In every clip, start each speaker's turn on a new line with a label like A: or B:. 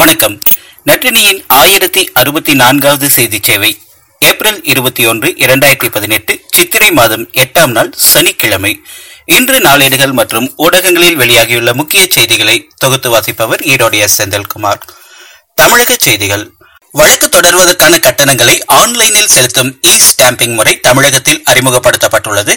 A: வணக்கம் நற்றினியின் ஆயிரத்தி அறுபத்தி நான்காவது செய்தி சேவை ஏப்ரல் இருபத்தி ஒன்று இரண்டாயிரத்தி பதினெட்டு சித்திரை மாதம் எட்டாம் நாள் சனிக்கிழமை இன்று நாளேடுகள் மற்றும் ஊடகங்களில் வெளியாகியுள்ள முக்கிய செய்திகளை தொகுத்து வாசிப்பவர் ஈரோடு எஸ் செந்தில்குமார் தமிழக செய்திகள் வழக்கு தொடர்வதற்கான கட்டணங்களை ஆன்லைனில் செலுத்தும் இ ஸ்டாம்பிங் முறை தமிழகத்தில் அறிமுகப்படுத்தப்பட்டுள்ளது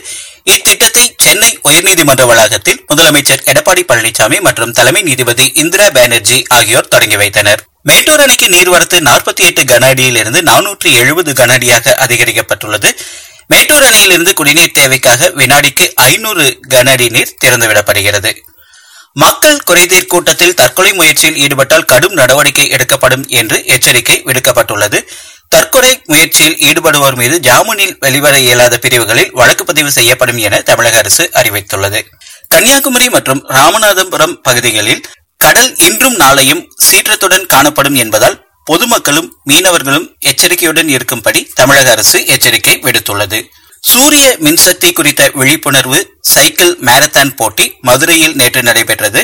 A: இத்திட்டத்தை சென்னை உயர்நீதிமன்ற வளாகத்தில் முதலமைச்சர் எடப்பாடி பழனிசாமி மற்றும் தலைமை நீதிபதி இந்திரா பானர்ஜி ஆகியோர் தொடங்கி வைத்தனர் மேட்டூர் அணைக்கு நீர்வரத்து நாற்பத்தி எட்டு கன அடியிலிருந்து நானூற்றி எழுபது கன அடியாக அதிகரிக்கப்பட்டுள்ளது மேட்டூர் அணையிலிருந்து குடிநீர் தேவைக்காக வினாடிக்கு ஐநூறு கன அடி நீர் திறந்துவிடப்படுகிறது மக்கள் குறைதீர் கூட்டத்தில் தற்கொலை முயற்சியில் ஈடுபட்டால் கடும் நடவடிக்கை எடுக்கப்படும் என்று எச்சரிக்கை விடுக்கப்பட்டுள்ளது தற்கொலை முயற்சியில் ஈடுபடுவோர் மீது ஜாமீனில் வெளிவர இயலாத பிரிவுகளில் வழக்கு பதிவு செய்யப்படும் என தமிழக அரசு அறிவித்துள்ளது கன்னியாகுமரி மற்றும் ராமநாதபுரம் பகுதிகளில் கடல் இன்றும் நாளையும் சீற்றத்துடன் காணப்படும் என்பதால் பொதுமக்களும் மீனவர்களும் எச்சரிக்கையுடன் இருக்கும்படி தமிழக அரசு எச்சரிக்கை விடுத்துள்ளது சூரிய மின்சக்தி குறித்த விழிப்புணர்வு சைக்கிள் மாரத்தான் போட்டி மதுரையில் நேற்று நடைபெற்றது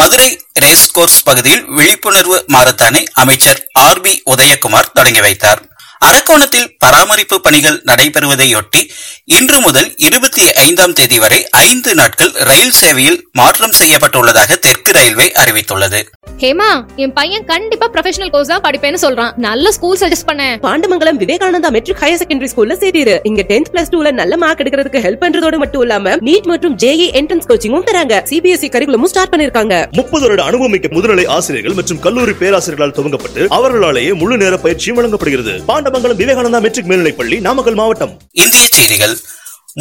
A: மதுரை ரேஸ் கோர்ஸ் பகுதியில் விழிப்புணர்வு மாரத்தானை அமைச்சர் ஆர் பி உதயகுமார் தொடங்கி வைத்தார் அரக்கோணத்தில் பராமரிப்பு பணிகள் நடைபெறுவதையொட்டி இன்று முதல் இருபத்தி ஐந்தாம் தேதி வரை ஐந்து நாட்கள் ரயில் சேவையில் மாற்றம் செய்யப்பட்டுள்ளதாக தெற்கு ரயில்வே அறிவித்துள்ளது ஹேமா என் பையன் கண்டிப்பா ப்ரொஃபஷனல் கோர்ஸ் தான் படிப்பேன்னு சொல்றான் நல்ல ஸ்கூல் சஜஸ்ட் பண்ண Pandamangalam Vivekananda matric higher secondary ஸ்கூல்ல சேர்த்திரு இங்க டென்த் பிளஸ் டூல நல்ல மார்க் எடுக்கிறதுக்கு ஹெல்ப் பண்றதோட மட்டும் இல்லாம நீட் மற்றும் ஜேஇ என்ட்ரன்ஸ் கோச்சிங்கும் தராங்க சிபிஎஸ்இ கரிக்குலமும் ஸ்டார்ட் பண்ணிருக்காங்க முப்பது வருட அனுபவமிக்க முதுநிலை ஆசிரியர்கள் மற்றும் கல்லூரி பேராசிரியர்களால் துவங்கப்பட்டு அவர்களாலேயே முழு நேர பயிற்சியும் வழங்கப்படுகிறது பாண்டமங்கலம் விவேகானந்தா மெட்ரிக் மேல்நிலைப்பள்ளி நாமக்கல் மாவட்டம் இந்திய செய்திகள்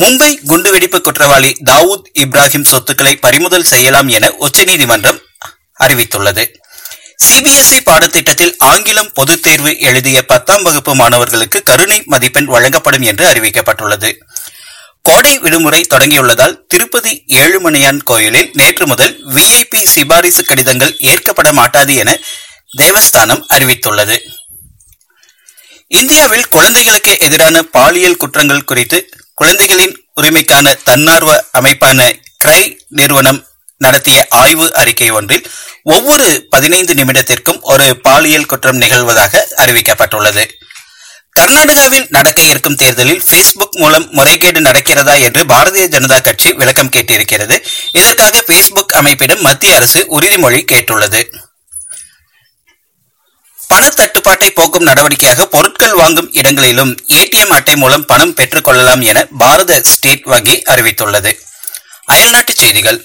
A: மும்பை குண்டுவெடிப்பு குற்றவாளி தாவூத் இப்ராஹிம் சொத்துக்களை பறிமுதல் செய்யலாம் என உச்சநீதிமன்றம் அறிவித்துள்ளது சிபிஎஸ்இ e பாடத்திட்டத்தில் ஆங்கிலம் பொதுத் தேர்வு எழுதிய பத்தாம் வகுப்பு மாணவர்களுக்கு கருணை மதிப்பெண் வழங்கப்படும் என்று அறிவிக்கப்பட்டுள்ளது கோடை விடுமுறை தொடங்கியுள்ளதால் திருப்பதி ஏழுமணியான் கோயிலில் நேற்று முதல் விஐபி சிபாரிசு கடிதங்கள் ஏற்கப்பட மாட்டாது என தேவஸ்தானம் அறிவித்துள்ளது இந்தியாவில் குழந்தைகளுக்கு எதிரான பாலியல் குற்றங்கள் குறித்து குழந்தைகளின் உரிமைக்கான தன்னார்வ அமைப்பான கிரை நிறுவனம் நடத்திய ஆய்வு அறிக்கை ஒன்றில் ஒவ்வொரு பதினைந்து நிமிடத்திற்கும் ஒரு பாலியல் குற்றம் நிகழ்வதாக அறிவிக்கப்பட்டுள்ளது கர்நாடகாவில் நடக்க இருக்கும் தேர்தலில் பேஸ்புக் மூலம் முறைகேடு நடக்கிறதா என்று பாரதிய ஜனதா கட்சி விளக்கம் கேட்டிருக்கிறது இதற்காக பேஸ்புக் அமைப்பிடம் மத்திய அரசு உறுதிமொழி கேட்டுள்ளது பணத்தட்டுப்பாட்டை போக்கும் நடவடிக்கையாக பொருட்கள் வாங்கும் இடங்களிலும் ஏடிஎம் அட்டை மூலம் பணம் பெற்றுக்கொள்ளலாம் என பாரத ஸ்டேட் வங்கி அறிவித்துள்ளது அயல்நாட்டுச் செய்திகள்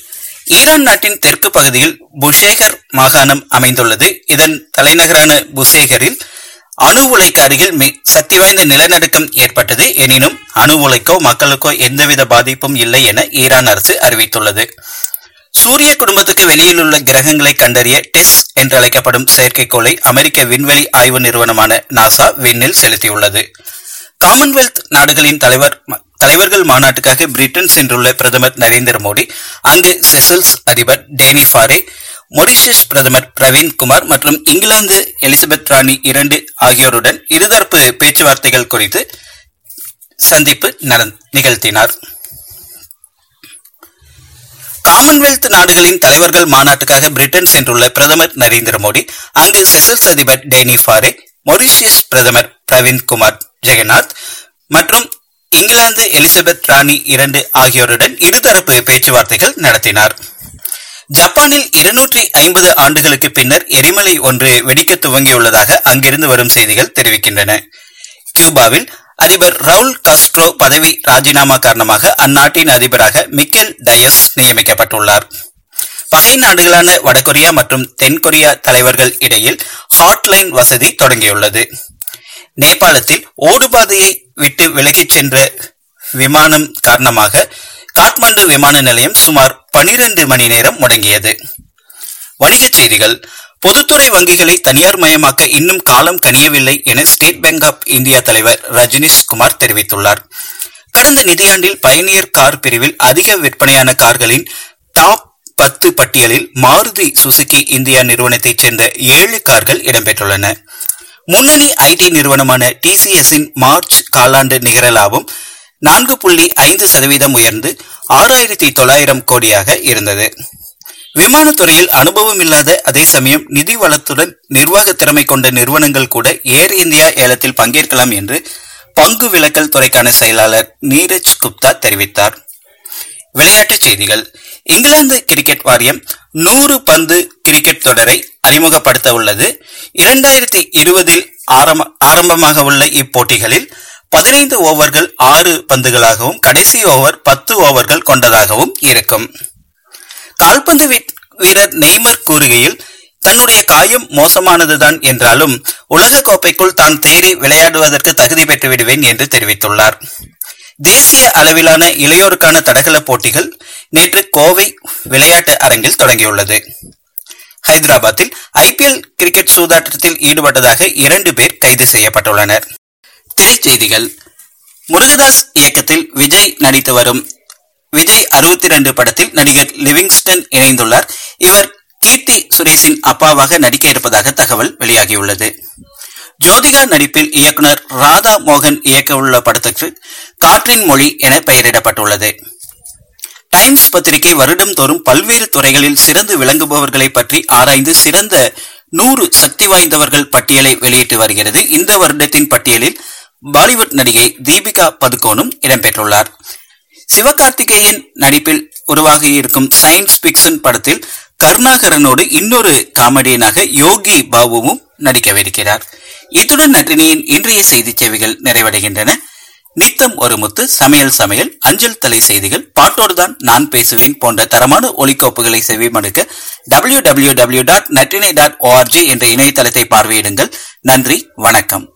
A: ஈரான் நாட்டின் தெற்கு பகுதியில் புஷேகர் மாகாணம் அமைந்துள்ளது இதன் தலைநகரான புஷேகரில் அணு உலைக்கு அருகில் சக்தி வாய்ந்த நிலநடுக்கம் ஏற்பட்டது எனினும் அணு உலைக்கோ மக்களுக்கோ எந்தவித பாதிப்பும் இல்லை என ஈரான் அரசு அறிவித்துள்ளது சூரிய குடும்பத்துக்கு வெளியில் உள்ள கிரகங்களை கண்டறிய டெஸ் என்றழைக்கப்படும் செயற்கைக்கோளை அமெரிக்க விண்வெளி ஆய்வு நிறுவனமான நாசா விண்ணில் செலுத்தியுள்ளது காமன்வெல்த் நாடுகளின் தலைவர் தலைவர்கள் மாநாட்டுக்காக பிரிட்டன் சென்றுள்ள பிரதமர் நரேந்திர மோடி அங்கு செசல்ஸ் அதிபர் டேனி ஃபாரே மொரிஷியஸ் பிரதமர் பிரவீன் குமார் மற்றும் இங்கிலாந்து எலிசபெத் ராணி இரண்டு ஆகியோருடன் இருதரப்பு பேச்சுவார்த்தைகள் குறித்து சந்திப்பு நிகழ்த்தினார் காமன்வெல்த் நாடுகளின் தலைவர்கள் மாநாட்டுக்காக பிரிட்டன் சென்றுள்ள பிரதமர் நரேந்திர மோடி அங்கு செசல்ஸ் அதிபர் டேனி ஃபாரே மொரிஷியஸ் பிரதமர் பிரவீன்குமார் குமார் ஜெகநாத் மற்றும் இங்கிலாந்து எலிசபெத் ராணி இரண்டு ஆகியோருடன் இருதரப்பு பேச்சுவார்த்தைகள் நடத்தினார் ஜப்பானில் இருநூற்றி ஐம்பது ஆண்டுகளுக்கு பின்னர் எரிமலை ஒன்று வெடிக்க துவங்கியுள்ளதாக அங்கிருந்து வரும் செய்திகள் தெரிவிக்கின்றன கியூபாவில் அதிபர் ரவுல் காஸ்ட்ரோ பதவி ராஜினாமா காரணமாக அந்நாட்டின் அதிபராக மிக்கேல் டயஸ் நியமிக்கப்பட்டுள்ளார் பகை நாடுகளான வடகொரியா மற்றும் தென்கொரியா தலைவர்கள் இடையில் ஹாட்லைன் வசதி தொடங்கியுள்ளது நேபாளத்தில் ஓடுபாதையை விட்டு விலகிச் சென்ற விமானம் காரணமாக காட்மாண்டு விமான நிலையம் சுமார் பனிரெண்டு மணி நேரம் முடங்கியது வணிகச் செய்திகள் பொதுத்துறை வங்கிகளை தனியார் மயமாக்க இன்னும் காலம் கனியவில்லை என ஸ்டேட் பேங்க் ஆப் இந்தியா தலைவர் ரஜினிஷ் குமார் தெரிவித்துள்ளார் கடந்த நிதியாண்டில் பயணியர் கார் பிரிவில் அதிக விற்பனையான கார்களின் டாப் பத்து பட்டியலில் மாருதி சுசுகி இந்தியா நிறுவனத்தைச் சேர்ந்த ஏழு கார்கள் இடம்பெற்றுள்ளன முன்னணி ஐடி நிறுவனமான டிசிஎஸ்ஸின் மார்ச் காலாண்டு நிகர லாபம் நான்கு புள்ளி ஐந்து சதவீதம் உயர்ந்து ஆறாயிரத்தி தொள்ளாயிரம் கோடியாக இருந்தது விமானத்துறையில் அனுபவம் இல்லாத அதே சமயம் நிதி வளத்துடன் நிர்வாக திறமை கொண்ட நிறுவனங்கள் கூட ஏர் இந்தியா ஏலத்தில் பங்கேற்கலாம் என்று பங்கு விலக்கல் துறைக்கான செயலாளர் நீரஜ் குப்தா தெரிவித்தார் விளையாட்டுச் செய்திகள் இங்கிலாந்து கிரிக்கெட் வாரியம் நூறு பந்து கிரிக்கெட் தொடரை அறிமுகப்படுத்த உள்ளது இரண்டாயிரத்தி இருபதில் ஆரம்பமாக உள்ள இப்போட்டிகளில் பதினைந்து ஓவர்கள் ஆறு பந்துகளாகவும் கடைசி ஓவர் பத்து ஓவர்கள் கொண்டதாகவும் இருக்கும் கால்பந்து வீரர் நெய்மர் கூறுகையில் தன்னுடைய காயம் மோசமானதுதான் என்றாலும் உலக கோப்பைக்குள் தான் தேறி விளையாடுவதற்கு தகுதி பெற்று விடுவேன் என்று தெரிவித்துள்ளார் தேசிய அளவிலான இளையோருக்கான தடகள போட்டிகள் நேற்று கோவை விளையாட்டு அரங்கில் தொடங்கியுள்ளது ஹைதராபாத்தில் ஐபிஎல் கிரிக்கெட் சூதாட்டத்தில் ஈடுபட்டதாக இரண்டு பேர் கைது செய்யப்பட்டுள்ளனர் திரைச்செய்திகள் முருகதாஸ் இயக்கத்தில் விஜய் நடித்து வரும் விஜய் அறுபத்தி ரெண்டு படத்தில் நடிகர் லிவிங்ஸ்டன் இணைந்துள்ளார் இவர் கீர்த்தி சுரேஷின் அப்பாவாக நடிக்க இருப்பதாக தகவல் வெளியாகியுள்ளது ஜோதிகா நடிப்பில் இயக்குனர் ராதா மோகன் இயக்கவுள்ள படத்திற்கு காற்றின் மொழி என பெயரிடப்பட்டுள்ளது டைம்ஸ் பத்திரிகை தோறும் பல்வேறு துறைகளில் சிறந்து விளங்குபவர்களை பற்றி ஆராய்ந்து சிறந்த நூறு சக்தி வாய்ந்தவர்கள் பட்டியலை வெளியிட்டு வருகிறது இந்த வருடத்தின் பட்டியலில் பாலிவுட் நடிகை தீபிகா பதுகோனும் இடம்பெற்றுள்ளார் சிவகார்த்திகேயன் நடிப்பில் உருவாகி இருக்கும் சயின்ஸ் பிக்சன் படத்தில் கருணாகரனோடு இன்னொரு காமெடியனாக யோகி பாபுவும் நடிக்கவிருக்கிறார் இத்துடன் நட்டினியின் இன்றைய செய்தி சேவைகள் நிறைவடைகின்றன நித்தம் ஒரு முத்து சமையல் சமையல் அஞ்சல் தலை செய்திகள் பாட்டோடுதான் நான் பேசுவேன் போன்ற தரமான ஒலிக்கோப்புகளை செவிமடுக்க டபிள்யூ டபிள்யூ டபிள்யூ டாட் நட்டினை டாட் ஓஆர்ஜி என்ற இணையதளத்தை பார்வையிடுங்கள் நன்றி வணக்கம்